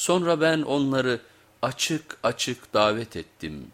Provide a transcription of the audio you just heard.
Sonra ben onları açık açık davet ettim.